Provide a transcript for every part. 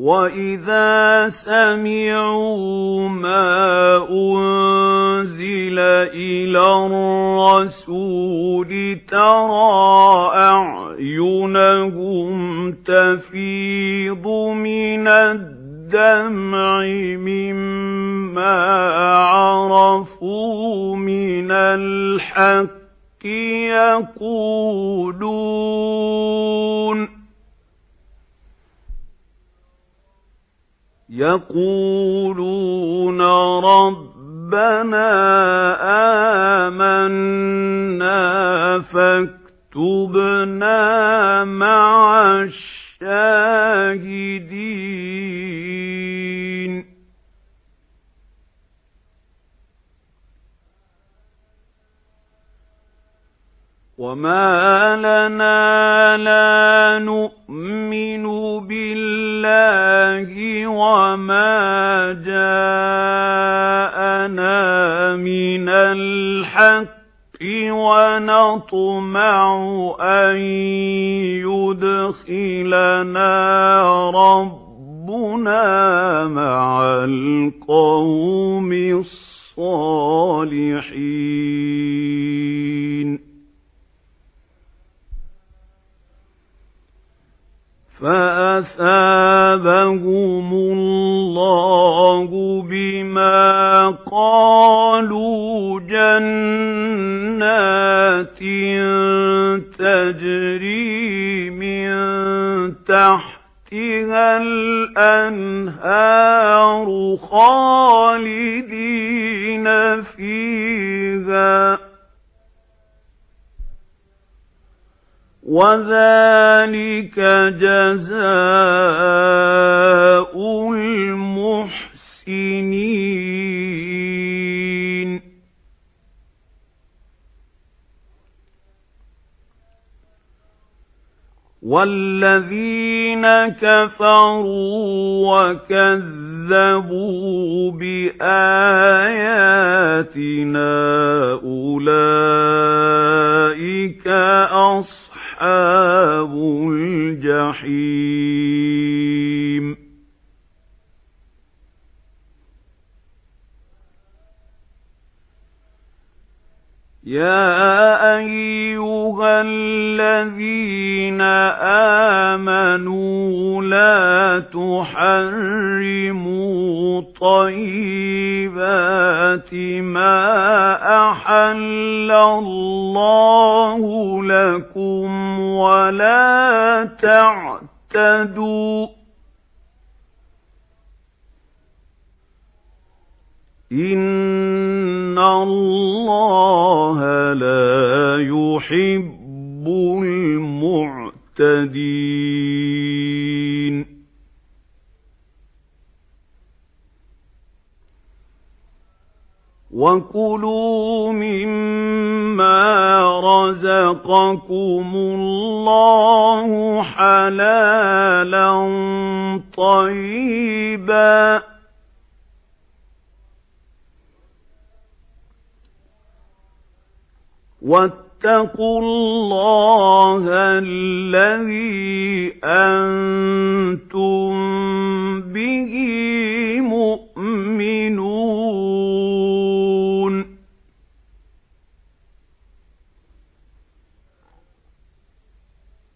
وَإِذَا سَمِعُوا مَا أُنزِلَ إِلَى الرَّسُولِ تَرَى أَعْيُنَهُمْ تَفِيضُ مِنَ الدَّمْعِ مِمَّا عَرَفُوا مِنَ الْحَقِّ يَقُولُونَ يَقُولُونَ رَبَّنَا آمَنَّا فَاكْتُبْنَا مَعَ الشَّاهِدِينَ. وَمَا لَنَا وَمَا جَاءَنَا مِنَ الْحَقِّ وَنَطْمَعُ أَن يُدْخِلَنَا رَبُّنَا مَعَ فَأَثَابَهُمُ اللَّهُ بِمَا قَالُوا جَنَّاتٍ تَجْرِي مِن تَحْتِهَا الْأَنْهَارُ خَالِدِينَ فِيهَا. وَذَلِكَ جَزَاءُ الْمُحْسِنِينَ. وَالَّذِينَ كَفَرُوا وَكَذَّبُوا بِآيَاتِنَا أُولَئِكَ أَصْحَابُ أَصْحَابُ الْجَحِيمِ. يَا أَيُّهَا الَّذِينَ آمَنُوا لَا تُحَرِّمُوا طَيِّبَاتِ مَا أَحَلَّ اللَّهُ لَكُمْ وَلَا تَعْتَدُوا إِنَّ اللَّهَ لَا يُحِبُّ الْمُعْتَدِينَ وَكُلُوا مِمَّا رَزَقَكُمُ اللَّهُ حَلَالًا طَيِّبًا وَاتَّقُوا اللَّهَ الَّذِي أَنتُم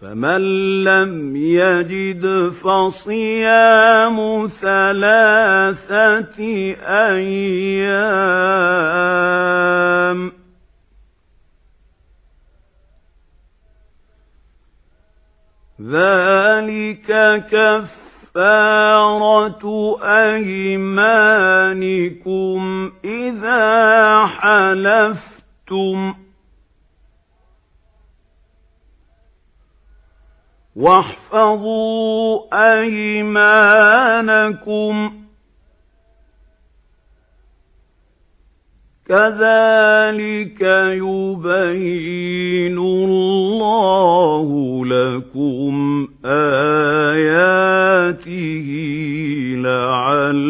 فَمَن لَّمْ يَجِدْ فَصِيَامُ ثَلَاثَةِ أَيَّامٍ. ذَلِكَ كَفَّارَةُ أَيْمَانِكُمْ إِذَا حَلَفْتُمْ ۚ. وَاحْفَظُوا أَيْمَانَكُمْ. كَذَلِكَ يُبَيِّنُ اللَّهُ لَكُمْ آيَاتِهِ لَعَلَّكُمْ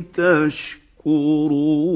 تَشْكُرُونَ.